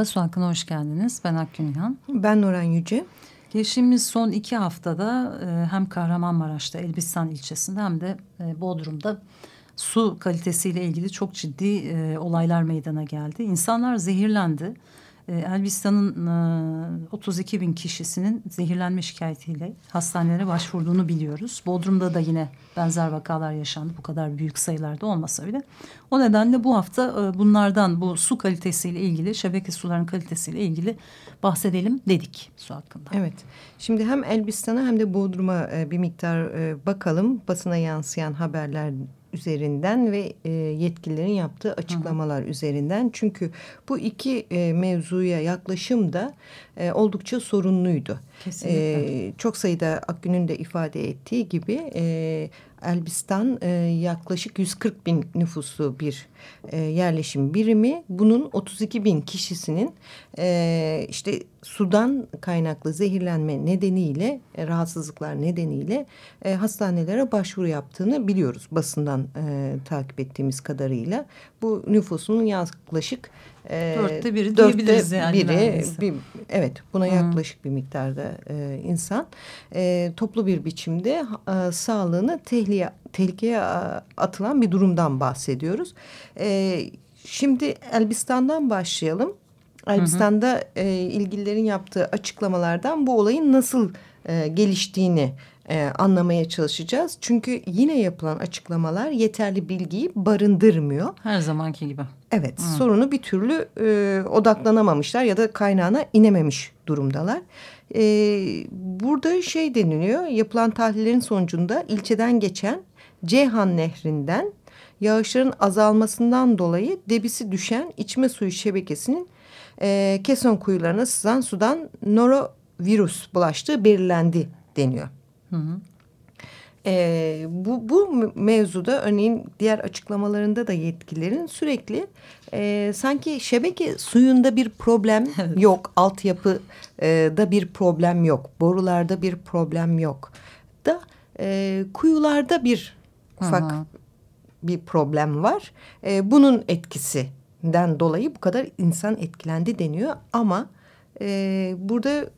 Merhaba, Su Hakkı'na hoş geldiniz. Ben Akgün İlhan. Ben Nuran Yüce. Geçtiğimiz son iki haftada e, hem Kahramanmaraş'ta, Elbistan ilçesinde hem de e, Bodrum'da su kalitesiyle ilgili çok ciddi e, olaylar meydana geldi. İnsanlar zehirlendi. E, Elbistan'ın e, 32 bin kişisinin zehirlenme şikayetiyle hastanelere başvurduğunu biliyoruz. Bodrum'da da yine benzer vakalar yaşandı. Bu kadar büyük sayılarda olmasa bile. O nedenle bu hafta e, bunlardan bu su kalitesiyle ilgili, şebeke suların kalitesiyle ilgili bahsedelim dedik su hakkında. Evet. Şimdi hem Elbistan'a hem de Bodrum'a e, bir miktar e, bakalım. Basına yansıyan haberler üzerinden ve e, yetkililerin yaptığı açıklamalar hı hı. üzerinden. Çünkü bu iki e, mevzuya yaklaşım da e, oldukça sorunluydu. Kesinlikle. E, çok sayıda Akgün'ün de ifade ettiği gibi e, Elbistan e, yaklaşık 140 bin nüfuslu bir e, yerleşim birimi. Bunun 32 bin kişisinin e, işte sudan kaynaklı zehirlenme nedeniyle, e, rahatsızlıklar nedeniyle e, hastanelere başvuru yaptığını biliyoruz basından e, takip ettiğimiz kadarıyla. Bu nüfusunun yaklaşık e, dörtte biri dörtte diyebiliriz yani. Biri, bir, evet buna hmm. yaklaşık bir miktarda e, insan e, toplu bir biçimde e, sağlığını tehliye, tehlikeye atılan bir durumdan bahsediyoruz. E, şimdi Elbistan'dan başlayalım. Elbistan'da e, ilgililerin yaptığı açıklamalardan bu olayın nasıl e, geliştiğini e, anlamaya çalışacağız. Çünkü yine yapılan açıklamalar yeterli bilgiyi barındırmıyor. Her zamanki gibi. Evet Hı. sorunu bir türlü e, odaklanamamışlar ya da kaynağına inememiş durumdalar. E, burada şey deniliyor yapılan tahlillerin sonucunda ilçeden geçen Ceyhan Nehri'nden yağışların azalmasından dolayı debisi düşen içme suyu şebekesinin e, keson kuyularına sızan sudan norovirüs bulaştığı belirlendi deniyor. Hı hı. E, bu, bu mevzuda örneğin diğer açıklamalarında da yetkililerin sürekli e, sanki şebeke suyunda bir problem yok. Altyapıda bir problem yok. Borularda bir problem yok. Da e, kuyularda bir ufak hı. bir problem var. E, bunun etkisinden dolayı bu kadar insan etkilendi deniyor. Ama e, burada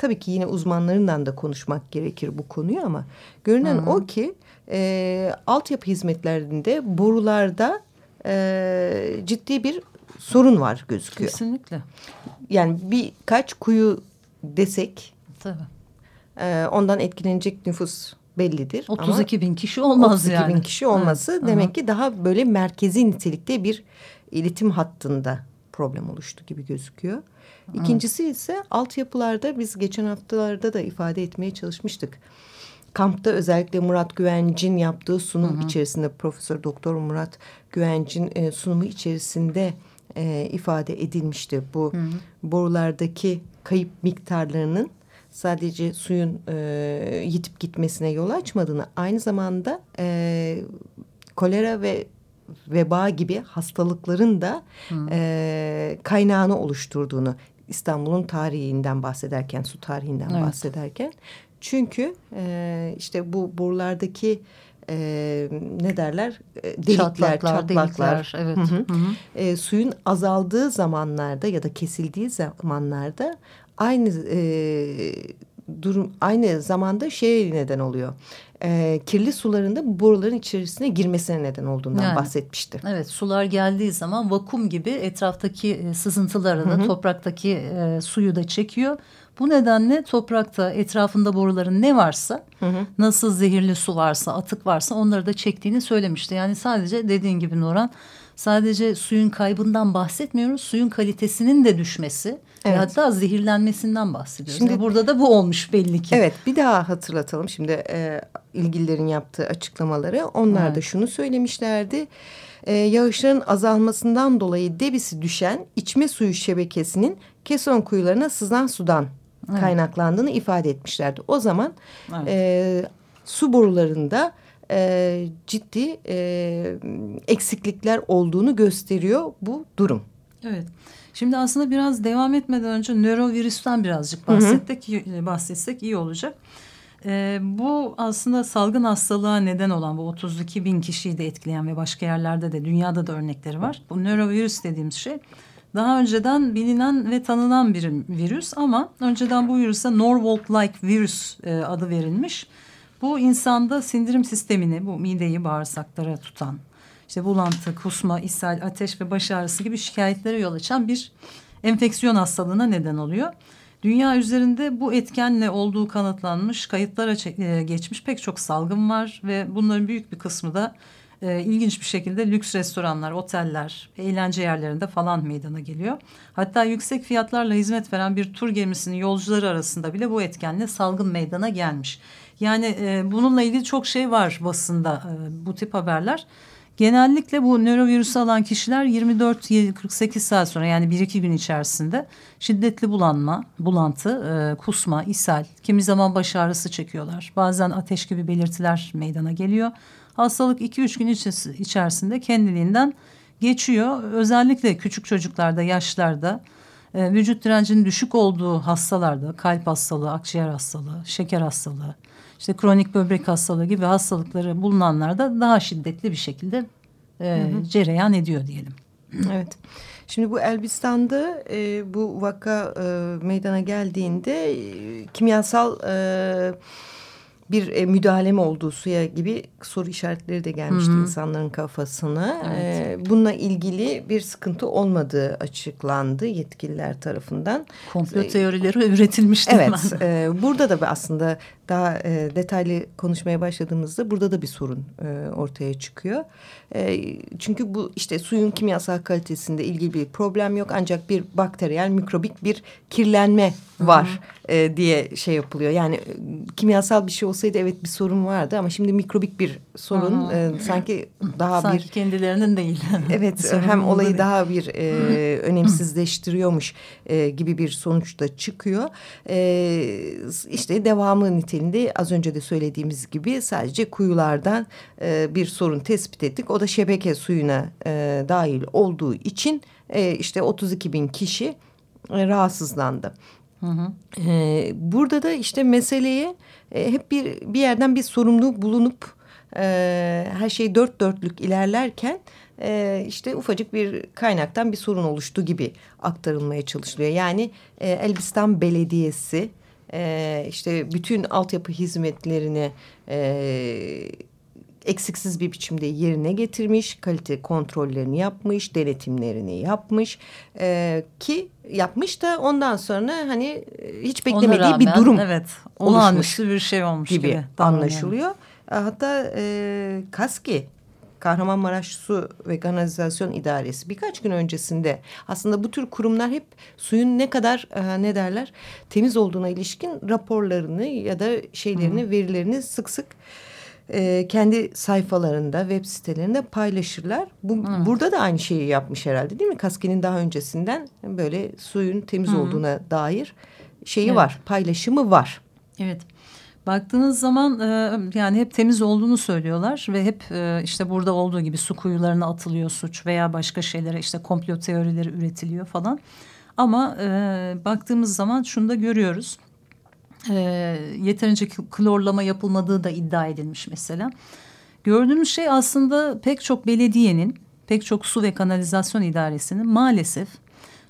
Tabii ki yine uzmanlarından da konuşmak gerekir bu konuyu ama görünen Hı -hı. o ki e, altyapı hizmetlerinde borularda e, ciddi bir sorun var gözüküyor. Kesinlikle. Yani birkaç kuyu desek Tabii. E, ondan etkilenecek nüfus bellidir. 32 ama bin kişi olmaz 32 yani. 32 bin kişi olması evet. demek ki daha böyle merkezi nitelikte bir iletim hattında problem oluştu gibi gözüküyor. İkincisi ise altyapılarda biz geçen haftalarda da ifade etmeye çalışmıştık. Kampta özellikle Murat Güvencin yaptığı sunum hı hı. içerisinde Profesör Doktor Murat Güvencin e, sunumu içerisinde e, ifade edilmişti. Bu hı hı. borulardaki kayıp miktarlarının sadece suyun e, yitip gitmesine yol açmadığını aynı zamanda e, kolera ve veba gibi hastalıkların da e, kaynağını oluşturduğunu İstanbul'un tarihinden bahsederken, su tarihinden evet. bahsederken. Çünkü e, işte bu borulardaki e, ne derler delikler, çatlaklar, çatlaklar delikler, evet. Hı -hı. Hı -hı. E, suyun azaldığı zamanlarda ya da kesildiği zamanlarda aynı e, durum aynı zamanda şey neden oluyor. E, kirli sularında boruların içerisine girmesine neden olduğundan yani, bahsetmişti. Evet sular geldiği zaman vakum gibi etraftaki e, sızıntıları da topraktaki e, suyu da çekiyor. Bu nedenle toprakta etrafında boruların ne varsa hı hı. nasıl zehirli su varsa atık varsa onları da çektiğini söylemişti. Yani sadece dediğin gibi Nuran sadece suyun kaybından bahsetmiyoruz. Suyun kalitesinin de düşmesi Evet. Hatta zehirlenmesinden bahsediyoruz. Şimdi yani burada da bu olmuş belli ki. Evet bir daha hatırlatalım. Şimdi e, ilgililerin yaptığı açıklamaları. Onlar evet. da şunu söylemişlerdi. Ee, yağışların azalmasından dolayı debisi düşen içme suyu şebekesinin Keson kuyularına sızan sudan evet. kaynaklandığını ifade etmişlerdi. O zaman evet. e, su borularında e, ciddi e, eksiklikler olduğunu gösteriyor bu durum. Evet. Şimdi aslında biraz devam etmeden önce nörovirüsten birazcık bahsettik, hı hı. bahsetsek iyi olacak. Ee, bu aslında salgın hastalığa neden olan bu 32 bin kişiyi de etkileyen ve başka yerlerde de dünyada da örnekleri var. Bu nörovirüs dediğimiz şey daha önceden bilinen ve tanınan bir virüs ama önceden bu virüse Norwalk-like virüs e, adı verilmiş. Bu insanda sindirim sistemini, bu mideyi, bağırsaklara tutan, işte bulantı, kusma, ishal, ateş ve baş ağrısı gibi şikayetlere yol açan bir enfeksiyon hastalığına neden oluyor. Dünya üzerinde bu etkenle olduğu kanıtlanmış, kayıtlara e, geçmiş pek çok salgın var ve bunların büyük bir kısmı da e, ilginç bir şekilde lüks restoranlar, oteller, eğlence yerlerinde falan meydana geliyor. Hatta yüksek fiyatlarla hizmet veren bir tur gemisinin yolcuları arasında bile bu etkenle salgın meydana gelmiş. Yani e, bununla ilgili çok şey var basında e, bu tip haberler. Genellikle bu nörovirüsü alan kişiler 24-48 saat sonra yani 1-2 gün içerisinde şiddetli bulanma, bulantı, e, kusma, ishal, kimi zaman baş ağrısı çekiyorlar. Bazen ateş gibi belirtiler meydana geliyor. Hastalık 2-3 gün içerisinde kendiliğinden geçiyor. Özellikle küçük çocuklarda, yaşlarda, e, vücut direncinin düşük olduğu hastalarda, kalp hastalığı, akciğer hastalığı, şeker hastalığı, işte kronik böbrek hastalığı gibi hastalıkları bulunanlarda daha şiddetli bir şekilde e, hı hı. cereyan ediyor diyelim. Evet. Şimdi bu Elbistan'da e, bu vaka e, meydana geldiğinde e, kimyasal e, bir e, müdahale mi olduğu suya gibi soru işaretleri de gelmişti Hı -hı. insanların kafasına. Evet. E, bununla ilgili bir sıkıntı olmadığı açıklandı yetkililer tarafından. Komplo teorileri üretilmişti. Evet. E, burada da aslında daha e, detaylı konuşmaya başladığımızda burada da bir sorun e, ortaya çıkıyor. E, çünkü bu işte suyun kimyasal kalitesinde ilgili bir problem yok ancak bir bakteriyel mikrobik bir kirlenme var e, diye şey yapılıyor. Yani e, kimyasal bir şey olsaydı evet bir sorun vardı ama şimdi mikrobik bir sorun e, sanki daha sanki bir kendilerinin değil. evet hem olayı değil. daha bir e, önemsizleştiriyormuş e, gibi bir sonuç da çıkıyor. E, işte devamı niteliğinde az önce de söylediğimiz gibi sadece kuyulardan e, bir sorun tespit ettik. O da şebeke suyuna e, dahil olduğu için e, işte 32 bin kişi e, rahatsızlandı. Hı hı. Ee, burada da işte meseleye e, hep bir bir yerden bir sorumlu bulunup e, her şey dört dörtlük ilerlerken e, işte ufacık bir kaynaktan bir sorun oluştu gibi aktarılmaya çalışılıyor. Yani Elbistan Belediyesi işte bütün altyapı hizmetlerini eksiksiz bir biçimde yerine getirmiş, kalite kontrollerini yapmış, denetimlerini yapmış e, ki yapmış da ondan sonra hani e, hiç beklemediği rağmen, bir durum evet, olağanüstü bir şey olmuş gibi, gibi anlaşılıyor. Yani. Hatta e, Kaski Kahramanmaraş Su ve Kanalizasyon İdaresi birkaç gün öncesinde aslında bu tür kurumlar hep suyun ne kadar e, ne derler temiz olduğuna ilişkin raporlarını ya da şeylerini Hı. verilerini sık sık e, kendi sayfalarında, web sitelerinde paylaşırlar. Bu, hmm. Burada da aynı şeyi yapmış herhalde değil mi? Kaskin'in daha öncesinden böyle suyun temiz hmm. olduğuna dair şeyi evet. var, paylaşımı var. Evet. Baktığınız zaman e, yani hep temiz olduğunu söylüyorlar ve hep e, işte burada olduğu gibi su kuyularına atılıyor suç veya başka şeylere işte komplo teorileri üretiliyor falan. Ama e, baktığımız zaman şunu da görüyoruz e, yeterince klorlama yapılmadığı da iddia edilmiş mesela. Gördüğümüz şey aslında pek çok belediyenin, pek çok su ve kanalizasyon idaresinin maalesef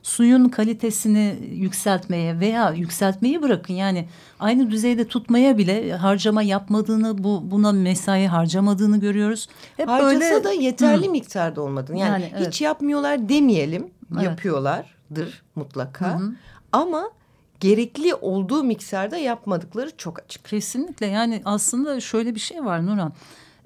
suyun kalitesini yükseltmeye veya yükseltmeyi bırakın yani aynı düzeyde tutmaya bile harcama yapmadığını bu buna mesai harcamadığını görüyoruz. Hep Harcasa böyle, da yeterli hı. miktarda olmadığını yani, yani evet. hiç yapmıyorlar demeyelim evet. yapıyorlardır mutlaka hı hı. ama gerekli olduğu mikserde yapmadıkları çok açık. Kesinlikle yani aslında şöyle bir şey var Nurhan.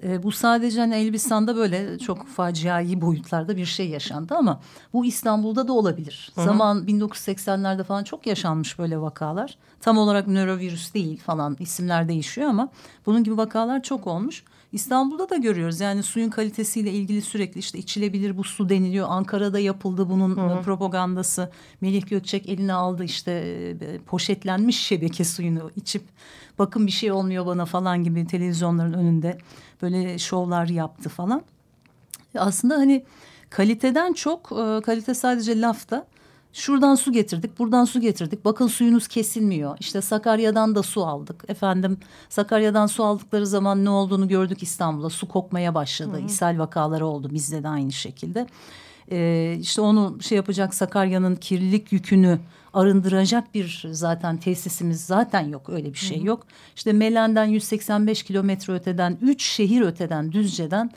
E, bu sadece hani Elbistan'da böyle çok faciai boyutlarda bir şey yaşandı ama bu İstanbul'da da olabilir. Hı -hı. Zaman 1980'lerde falan çok yaşanmış böyle vakalar. Tam olarak nörovirüs değil falan isimler değişiyor ama bunun gibi vakalar çok olmuş. İstanbul'da da görüyoruz yani suyun kalitesiyle ilgili sürekli işte içilebilir bu su deniliyor. Ankara'da yapıldı bunun hı hı. propagandası. Melih Gökçek eline aldı işte e, poşetlenmiş şebeke suyunu içip bakın bir şey olmuyor bana falan gibi televizyonların önünde böyle şovlar yaptı falan. Aslında hani kaliteden çok e, kalite sadece lafta Şuradan su getirdik, buradan su getirdik. Bakın suyunuz kesilmiyor. İşte Sakarya'dan da su aldık. Efendim Sakarya'dan su aldıkları zaman ne olduğunu gördük İstanbul'da. Su kokmaya başladı. Hı. İshal vakaları oldu bizde de aynı şekilde. Ee, işte onu şey yapacak Sakarya'nın kirlilik yükünü arındıracak bir zaten tesisimiz zaten yok öyle bir şey hı. yok. İşte Melen'den 185 kilometre öteden üç şehir öteden Düzce'den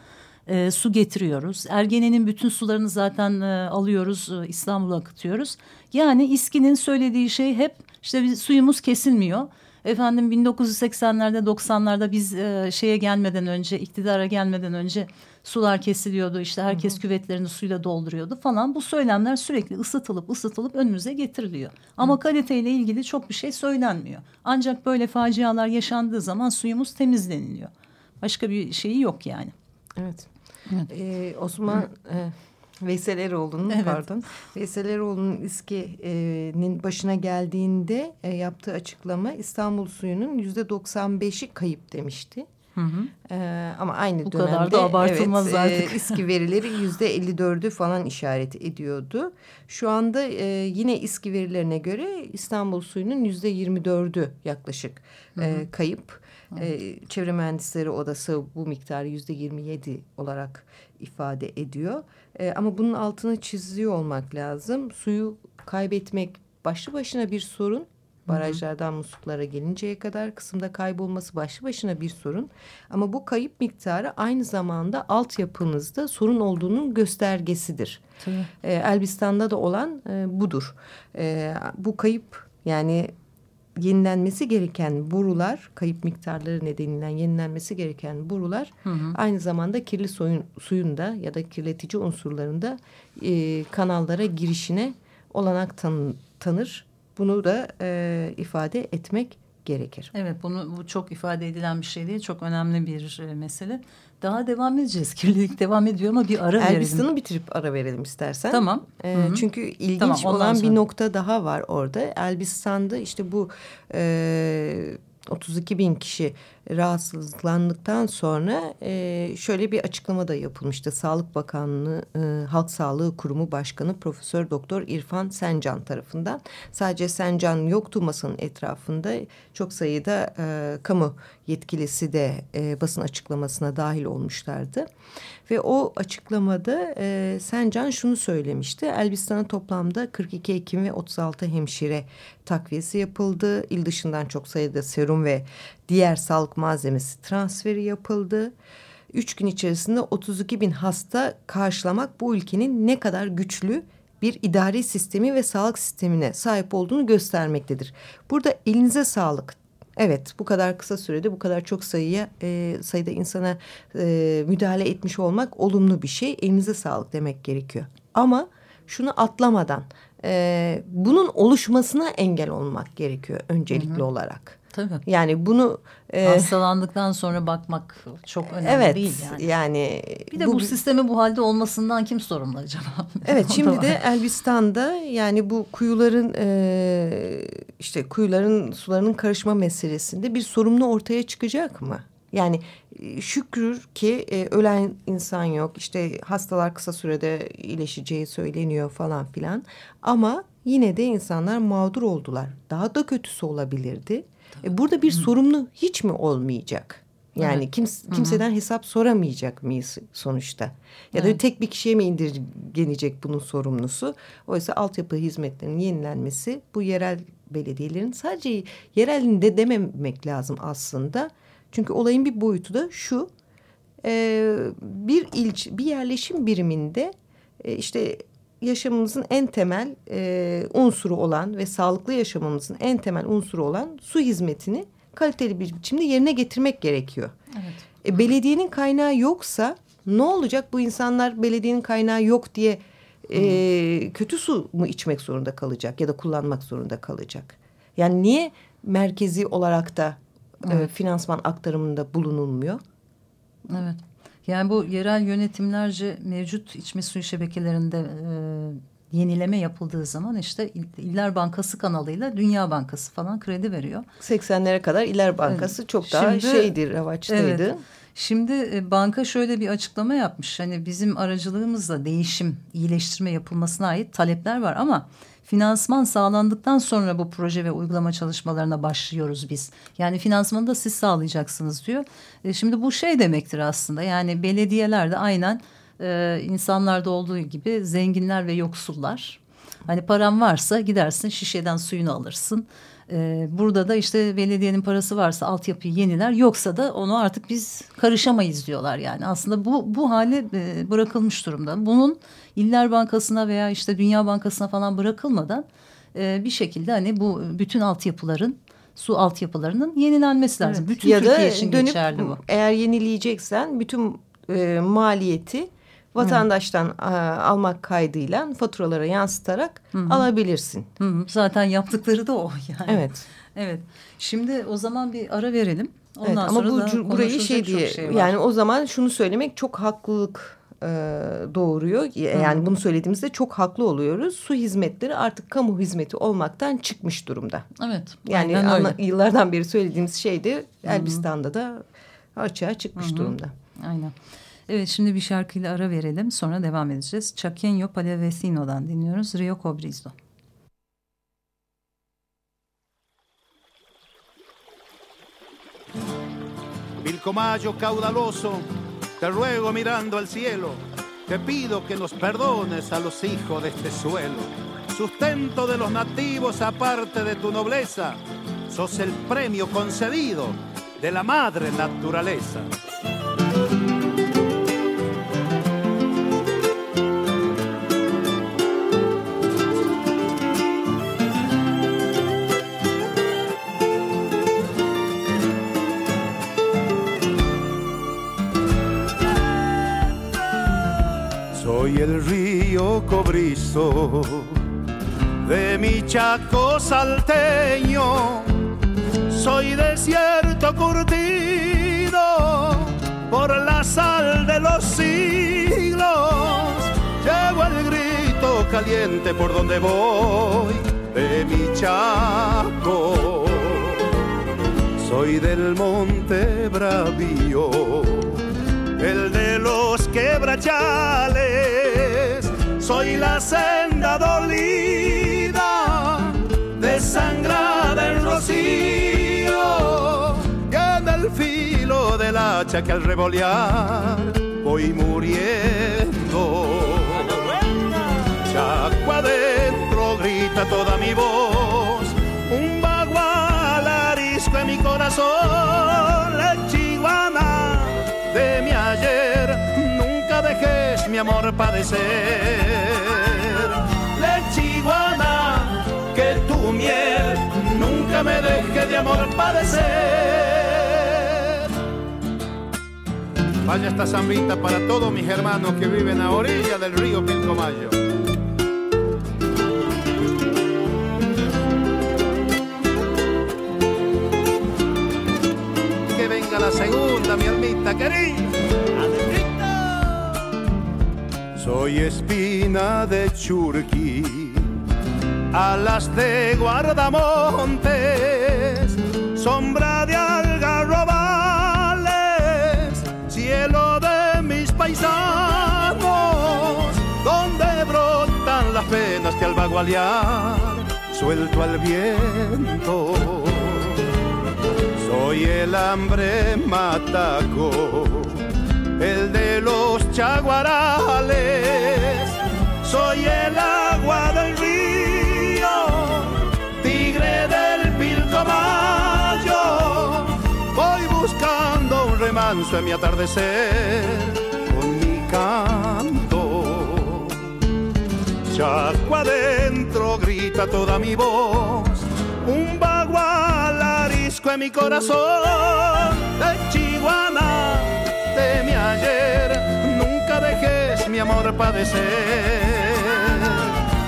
e, su getiriyoruz. Ergene'nin bütün sularını zaten e, alıyoruz e, İstanbul'a akıtıyoruz. Yani İSKİ'nin söylediği şey hep işte biz, suyumuz kesilmiyor. Efendim 1980'lerde 90'larda biz e, şeye gelmeden önce iktidara gelmeden önce sular kesiliyordu. İşte herkes hı hı. küvetlerini suyla dolduruyordu falan. Bu söylemler sürekli ısıtılıp ısıtılıp önümüze getiriliyor. Ama hı. kaliteyle ilgili çok bir şey söylenmiyor. Ancak böyle facialar yaşandığı zaman suyumuz temizleniliyor. Başka bir şeyi yok yani. Evet. Ee, Osman e, Veysel Eroğlu'nun evet. pardon Veysel Eroğlu'nun İSKİ'nin başına geldiğinde e, yaptığı açıklama İstanbul suyunun yüzde 95'i kayıp demişti. Hı hı. Ee, ama aynı Bu dönemde kadar da abartılmaz evet, artık. E, İSKİ verileri yüzde 54'ü falan işaret ediyordu. Şu anda e, yine İSKİ verilerine göre İstanbul suyunun yüzde 24'ü yaklaşık hı hı. E, kayıp. E, Çevre Mühendisleri Odası bu miktarı yüzde yirmi yedi olarak ifade ediyor. E, ama bunun altını çiziyor olmak lazım. Suyu kaybetmek başlı başına bir sorun. Barajlardan musluklara gelinceye kadar kısımda kaybolması başlı başına bir sorun. Ama bu kayıp miktarı aynı zamanda altyapınızda sorun olduğunun göstergesidir. E, Elbistan'da da olan e, budur. E, bu kayıp yani yenilenmesi gereken borular, kayıp miktarları nedeniyle yenilenmesi gereken borular hı hı. aynı zamanda kirli suyun, suyun da ya da kirletici unsurlarında e, kanallara girişine olanak tan tanır. Bunu da e, ifade etmek gerekir. Evet bunu bu çok ifade edilen bir şey değil. Çok önemli bir e, mesele. Daha devam edeceğiz. Kirlilik devam ediyor ama bir ara verelim. Elbistan'ı bitirip ara verelim istersen. Tamam. E, çünkü ilginç tamam, olan sonra. bir nokta daha var orada. Elbistan'da işte bu e, 32 bin kişi rahatsızlandıktan sonra e, şöyle bir açıklama da yapılmıştı. Sağlık Bakanlığı e, Halk Sağlığı Kurumu Başkanı Profesör Doktor İrfan Sencan tarafından. Sadece Sencan yoktu masanın etrafında çok sayıda e, kamu yetkilisi de e, basın açıklamasına dahil olmuşlardı. Ve o açıklamada e, Sencan şunu söylemişti. Elbistan'a toplamda 42 hekim ve 36 hemşire takviyesi yapıldı. İl dışından çok sayıda serum ve diğer sağlık malzemesi transferi yapıldı. Üç gün içerisinde 32 bin hasta karşılamak bu ülkenin ne kadar güçlü bir idari sistemi ve sağlık sistemine sahip olduğunu göstermektedir. Burada elinize sağlık. Evet bu kadar kısa sürede bu kadar çok sayıya e, sayıda insana e, müdahale etmiş olmak olumlu bir şey. Elinize sağlık demek gerekiyor. Ama şunu atlamadan e, bunun oluşmasına engel olmak gerekiyor öncelikli Hı -hı. olarak. Tabii. Yani bunu e, hastalandıktan sonra bakmak çok önemli evet, değil yani. yani bir de bu, bu sistemi bu halde olmasından kim sorumlu acaba? Evet şimdi de Elbistan'da yani bu kuyuların e, işte kuyuların sularının karışma meselesinde bir sorumlu ortaya çıkacak mı? Yani e, şükür ki e, ölen insan yok. İşte hastalar kısa sürede iyileşeceği söyleniyor falan filan. Ama yine de insanlar mağdur oldular. Daha da kötüsü olabilirdi. E, burada bir Hı. sorumlu hiç mi olmayacak? Yani evet. kims kimseden Hı -hı. hesap soramayacak mıyız sonuçta? Ya da evet. tek bir kişiye mi indirgenecek bunun sorumlusu? Oysa altyapı hizmetlerinin yenilenmesi bu yerel belediyelerin sadece yerelinde dememek lazım aslında. Çünkü olayın bir boyutu da şu. E, bir ilç, bir yerleşim biriminde e, işte yaşamımızın en temel e, unsuru olan ve sağlıklı yaşamamızın en temel unsuru olan su hizmetini kaliteli bir biçimde yerine getirmek gerekiyor. Evet. E, belediyenin kaynağı yoksa ne olacak? Bu insanlar belediyenin kaynağı yok diye e, kötü su mu içmek zorunda kalacak ya da kullanmak zorunda kalacak? Yani niye merkezi olarak da e, evet. e, finansman aktarımında bulunulmuyor? Evet. Yani bu yerel yönetimlerce mevcut içme suyu şebekelerinde e, yenileme yapıldığı zaman işte İller Bankası kanalıyla Dünya Bankası falan kredi veriyor. 80'lere kadar İller Bankası evet. çok daha Şimdi, şeydi, revaçtaydı. Evet. Şimdi e, banka şöyle bir açıklama yapmış. Hani bizim aracılığımızla değişim, iyileştirme yapılmasına ait talepler var ama finansman sağlandıktan sonra bu proje ve uygulama çalışmalarına başlıyoruz biz. Yani finansmanı da siz sağlayacaksınız diyor. E, şimdi bu şey demektir aslında. Yani belediyeler de aynen e, insanlarda olduğu gibi zenginler ve yoksullar. Hani param varsa gidersin şişeden suyunu alırsın. Ee, burada da işte belediyenin parası varsa altyapıyı yeniler yoksa da onu artık biz karışamayız diyorlar yani. Aslında bu, bu hale e, bırakılmış durumda. Bunun İller Bankası'na veya işte Dünya Bankası'na falan bırakılmadan e, bir şekilde hani bu bütün altyapıların su altyapılarının yenilenmesi lazım. Evet. Bütün ya Türkiye için dönüp, geçerli bu. Eğer yenileyeceksen bütün e, maliyeti vatandaştan Hı. almak kaydıyla faturalara yansıtarak Hı -hı. alabilirsin. Hı -hı. Zaten yaptıkları da o yani. Evet. Evet. Şimdi o zaman bir ara verelim. Ondan evet, ama sonra bu burayı şey diye şey yani o zaman şunu söylemek çok haklılık e, doğuruyor. Yani Hı. bunu söylediğimizde çok haklı oluyoruz. Su hizmetleri artık kamu hizmeti olmaktan çıkmış durumda. Evet. Yani anla, yıllardan beri söylediğimiz şey de Elbistan'da da açığa çıkmış Hı -hı. durumda. Aynen. Evet şimdi bir şarkıyla ara verelim sonra devam edeceğiz. Chaqueño Palevecino'dan dinliyoruz Rio Cobrizo. Pilcomayo caudaloso, te ruego mirando al cielo, te pido que nos perdones a los hijos de este suelo. Sustento de los nativos aparte de tu nobleza, sos el premio concedido de la madre naturaleza. Soy el río cobrizo de mi chaco salteño. Soy desierto curtido por la sal de los siglos. Llevo el grito caliente por donde voy de mi chaco. Soy del monte bravío el de los quebrachales. Soy la senda dolida, desangrada en rocío, y en el filo del hacha que al revolear voy muriendo. Chaco adentro grita toda mi voz, un bagual arisco en mi corazón, mi amor padecer. Lechiguana, que tu miel nunca me deje de amor padecer. Vaya esta zambita para todos mis hermanos que viven a orilla del río Pilcomayo. Que venga la segunda, mi almita querida. Soy espina de churqui, alas de guardamontes, sombra de algarrobales, cielo de mis paisanos, donde brotan las penas que al vagualear suelto al viento. Soy el hambre mataco el de los chaguarales. Soy el agua del río, tigre del pilcomayo. Voy buscando un remanso en mi atardecer con mi canto. Chaco adentro grita toda mi voz, un bagual arisco en mi corazón de Chihuahua olvidaste mi ayer, nunca dejes mi amor padecer.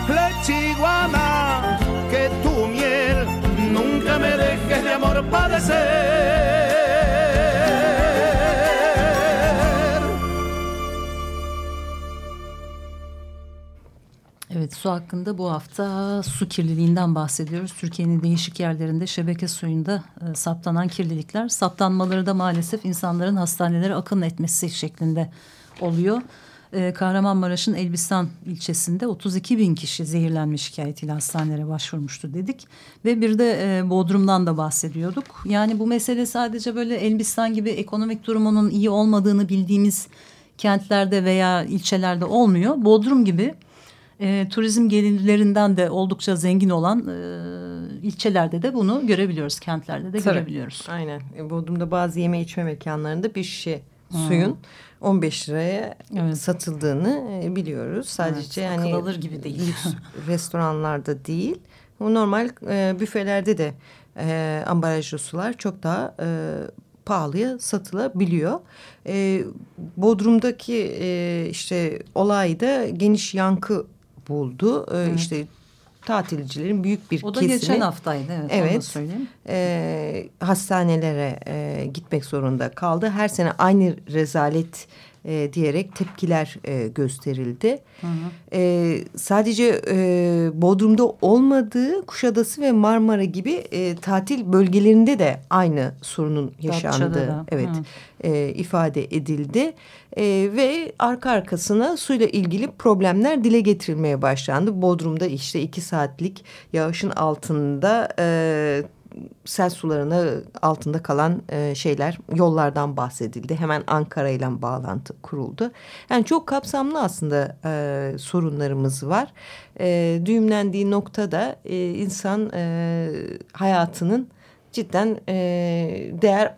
La chiguana, que tu miel, nunca me dejes de amor padecer. Evet su hakkında bu hafta su kirliliğinden bahsediyoruz. Türkiye'nin değişik yerlerinde şebeke suyunda e, saptanan kirlilikler saptanmaları da maalesef insanların hastanelere akın etmesi şeklinde oluyor. E, Kahramanmaraş'ın Elbistan ilçesinde 32 bin kişi zehirlenmiş şikayetiyle hastanelere başvurmuştu dedik. Ve bir de e, Bodrum'dan da bahsediyorduk. Yani bu mesele sadece böyle Elbistan gibi ekonomik durumunun iyi olmadığını bildiğimiz kentlerde veya ilçelerde olmuyor. Bodrum gibi e, turizm gelirlerinden de oldukça zengin olan e, ilçelerde de bunu görebiliyoruz. Kentlerde de Tabii. görebiliyoruz. Aynen. E, Bodrum'da bazı yeme içme mekanlarında bir şişe suyun 15 liraya Evet. satıldığını e, biliyoruz. Sadece Evet, yani alır gibi değil. restoranlarda değil. O normal e, büfelerde de e, ambalajlı sular çok daha e, pahalıya satılabiliyor. E, Bodrum'daki e, işte olayda geniş yankı buldu. E, işte tatilcilerin büyük bir O da kesimi geçen haftaydı. Evet, Onu Evet. söyleyeyim. e, hastanelere e, gitmek zorunda kaldı. Her sene aynı rezalet e, diyerek tepkiler e, gösterildi. E, sadece e, Bodrum'da olmadığı Kuşadası ve Marmara gibi e, tatil bölgelerinde de aynı sorunun yaşandığı evet Hı. e, ifade edildi. E, ve arka arkasına suyla ilgili problemler dile getirilmeye başlandı. Bodrum'da işte iki saatlik yağışın altında e, sel sularına altında kalan e, şeyler yollardan bahsedildi. Hemen Ankara ile bağlantı kuruldu. Yani çok kapsamlı aslında e, sorunlarımız var. E, düğümlendiği noktada e, insan e, hayatının cidden e, değer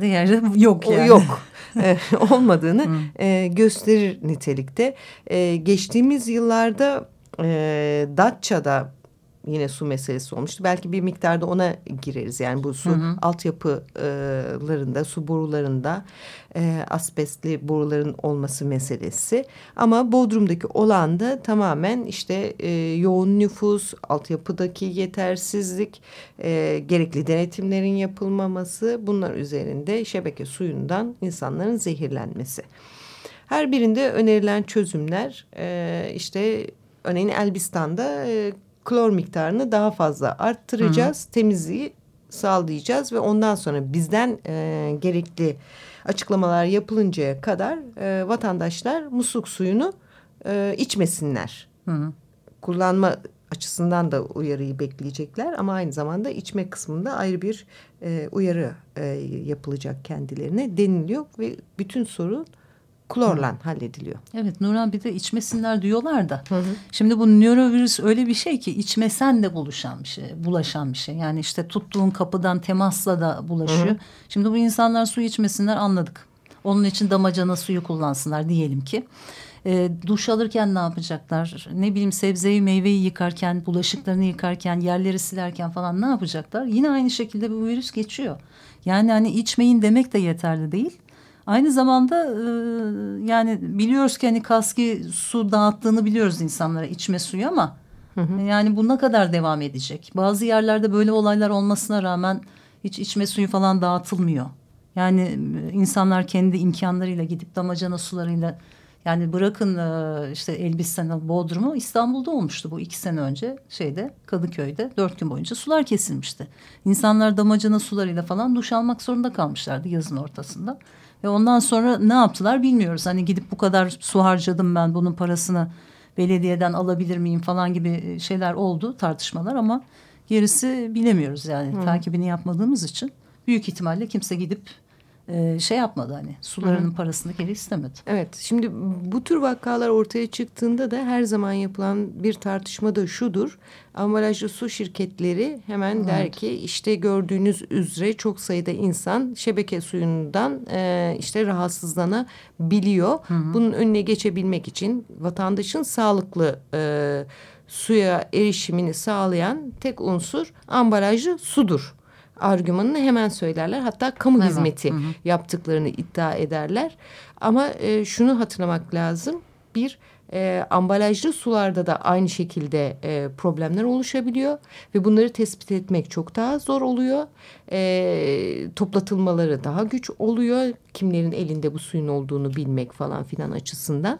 Diğeri yok yani. yok e, olmadığını e, gösterir nitelikte. E, geçtiğimiz yıllarda e, Datça'da yine su meselesi olmuştu. Belki bir miktarda ona gireriz. Yani bu su altyapılarında, su borularında e, asbestli boruların olması meselesi. Ama Bodrum'daki olan da tamamen işte e, yoğun nüfus, altyapıdaki yetersizlik, e, gerekli denetimlerin yapılmaması bunlar üzerinde şebeke suyundan insanların zehirlenmesi. Her birinde önerilen çözümler e, işte örneğin Elbistan'da e, klor miktarını daha fazla arttıracağız. Temizliği sağlayacağız ve ondan sonra bizden e, gerekli açıklamalar yapılıncaya kadar e, vatandaşlar musluk suyunu e, içmesinler. Hı. Kullanma açısından da uyarıyı bekleyecekler ama aynı zamanda içme kısmında ayrı bir e, uyarı e, yapılacak kendilerine deniliyor ve bütün sorun klorla hallediliyor. Evet Nurhan bir de içmesinler diyorlar da. Şimdi bu nörovirüs öyle bir şey ki içmesen de buluşan bir şey, bulaşan bir şey. Yani işte tuttuğun kapıdan temasla da bulaşıyor. Şimdi bu insanlar su içmesinler anladık. Onun için damacana suyu kullansınlar diyelim ki. E, duş alırken ne yapacaklar? Ne bileyim sebzeyi meyveyi yıkarken, bulaşıklarını yıkarken, yerleri silerken falan ne yapacaklar? Yine aynı şekilde bu virüs geçiyor. Yani hani içmeyin demek de yeterli değil. Aynı zamanda e, yani biliyoruz ki hani kaski su dağıttığını biliyoruz insanlara içme suyu ama yani bu ne kadar devam edecek? Bazı yerlerde böyle olaylar olmasına rağmen hiç içme suyu falan dağıtılmıyor. Yani e, insanlar kendi imkanlarıyla gidip damacana sularıyla yani bırakın e, işte Elbistan'ı, Bodrum'u İstanbul'da olmuştu bu iki sene önce şeyde Kadıköy'de dört gün boyunca sular kesilmişti. İnsanlar damacana sularıyla falan duş almak zorunda kalmışlardı yazın ortasında. Ve ondan sonra ne yaptılar bilmiyoruz. Hani gidip bu kadar su harcadım ben bunun parasını belediyeden alabilir miyim falan gibi şeyler oldu tartışmalar ama gerisi bilemiyoruz yani takibini yapmadığımız için büyük ihtimalle kimse gidip e, şey yapmadı hani sularının parasını geri istemedi. Evet şimdi bu tür vakalar ortaya çıktığında da her zaman yapılan bir tartışma da şudur. Ambalajlı su şirketleri hemen der ki işte gördüğünüz üzere çok sayıda insan şebeke suyundan e, işte rahatsızlanabiliyor. Bunun önüne geçebilmek için vatandaşın sağlıklı e, suya erişimini sağlayan tek unsur ambalajlı sudur. Argümanını hemen söylerler. Hatta kamu hemen. hizmeti hı hı. yaptıklarını iddia ederler. Ama e, şunu hatırlamak lazım. Bir e, ambalajlı sularda da aynı şekilde e, problemler oluşabiliyor ve bunları tespit etmek çok daha zor oluyor. E, toplatılmaları daha güç oluyor. Kimlerin elinde bu suyun olduğunu bilmek falan filan açısından.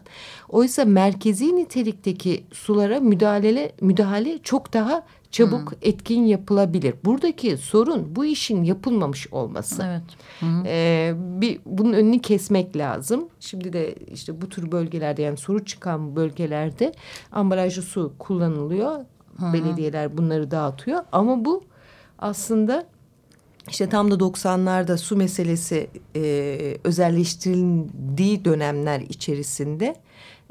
Oysa merkezi nitelikteki sulara müdahale müdahale çok daha çabuk hmm. etkin yapılabilir. Buradaki sorun bu işin yapılmamış olması. Evet. Hmm. Ee, bir bunun önünü kesmek lazım. Şimdi de işte bu tür bölgelerde yani soru çıkan bölgelerde ambalajlı su kullanılıyor. Hmm. Belediyeler bunları dağıtıyor ama bu aslında işte tam da 90'larda su meselesi e, özelleştirildiği dönemler içerisinde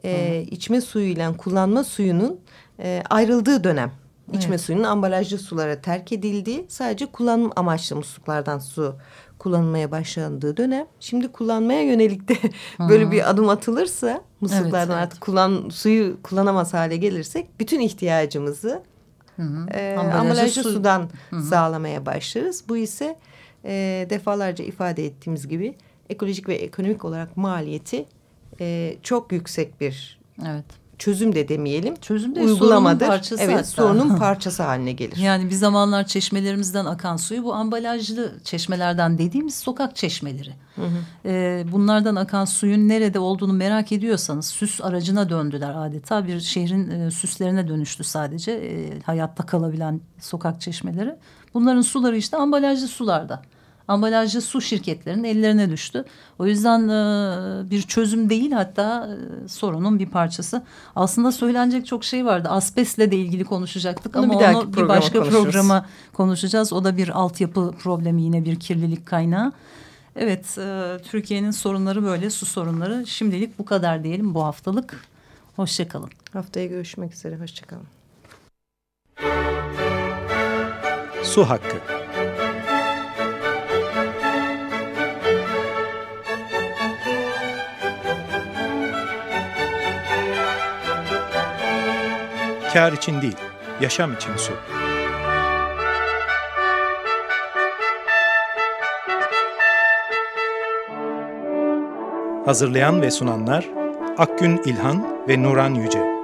e, içme suyuyla kullanma suyunun e, ayrıldığı dönem. İçme evet. suyunun ambalajlı sulara terk edildiği, sadece kullanım amaçlı musluklardan su kullanılmaya başlandığı dönem. Şimdi kullanmaya yönelik de böyle bir adım atılırsa, musluklardan evet, artık kullan suyu kullanamaz hale gelirsek bütün ihtiyacımızı Hı -hı. E, ambalajlı, ambalajlı su. sudan Hı -hı. sağlamaya başlarız. Bu ise e, defalarca ifade ettiğimiz gibi ekolojik ve ekonomik olarak maliyeti e, çok yüksek bir evet çözüm de demeyelim. Çözüm de uygulamadır. Sorunun parçası evet, hatta. sorunun parçası haline gelir. Yani bir zamanlar çeşmelerimizden akan suyu bu ambalajlı çeşmelerden dediğimiz sokak çeşmeleri. Hı hı. Ee, bunlardan akan suyun nerede olduğunu merak ediyorsanız süs aracına döndüler adeta. Bir şehrin e, süslerine dönüştü sadece e, hayatta kalabilen sokak çeşmeleri. Bunların suları işte ambalajlı sularda ambalajlı su şirketlerinin ellerine düştü. O yüzden e, bir çözüm değil hatta e, sorunun bir parçası. Aslında söylenecek çok şey vardı. Asbestle de ilgili konuşacaktık onu ama bir onu bir başka programa konuşacağız. O da bir altyapı problemi yine bir kirlilik kaynağı. Evet e, Türkiye'nin sorunları böyle su sorunları. Şimdilik bu kadar diyelim bu haftalık. Hoşçakalın. Haftaya görüşmek üzere. Hoşçakalın. Su hakkı. Kar için değil, yaşam için su. Hazırlayan ve sunanlar Akgün İlhan ve Nuran Yüce.